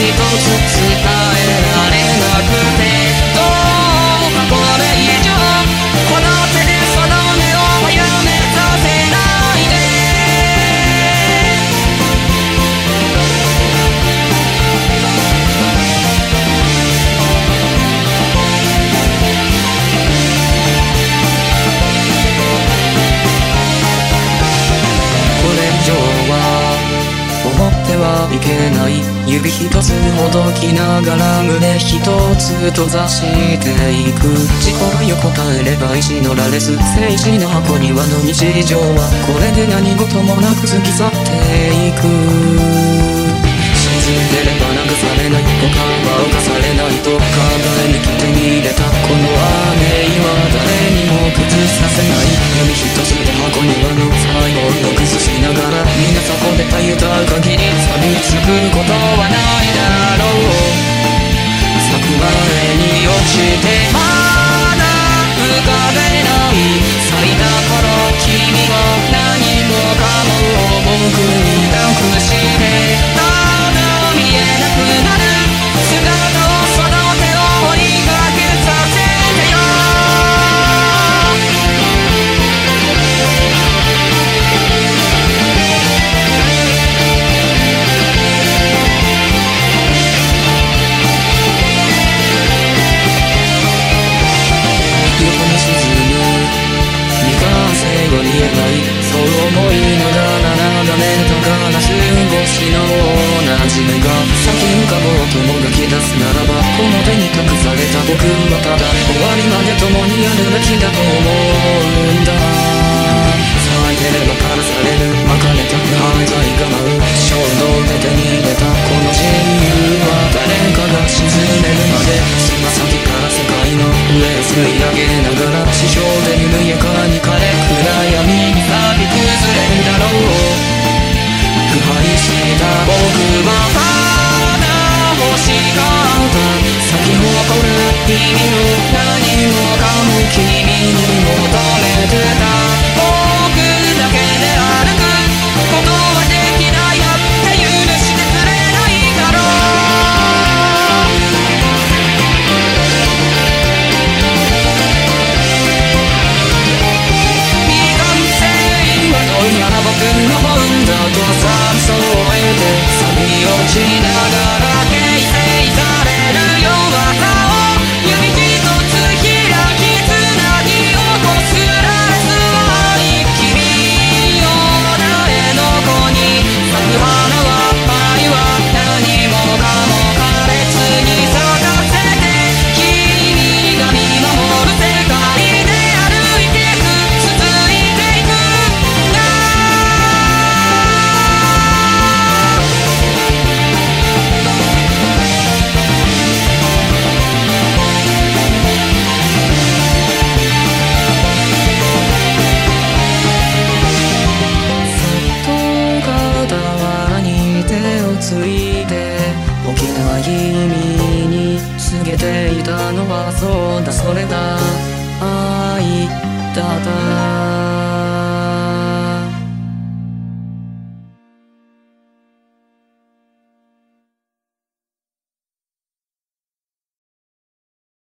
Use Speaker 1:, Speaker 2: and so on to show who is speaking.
Speaker 1: 一つ伝えられなくていけない指一つほどきながら胸一つ閉ざしていく。心横たえれば石のれず静止の箱庭の日常はこれで何事もなく過ぎ去っていく。やるべきだと思うんだ。騒いでるばからされる巻かれた腐敗がいかない衝動で手に入れた。この自由は誰かが沈めるまで。つま先から世界の上を吸い上げながら。watching ついて沖縄いに告げていたのはそうだ。それだ愛だった。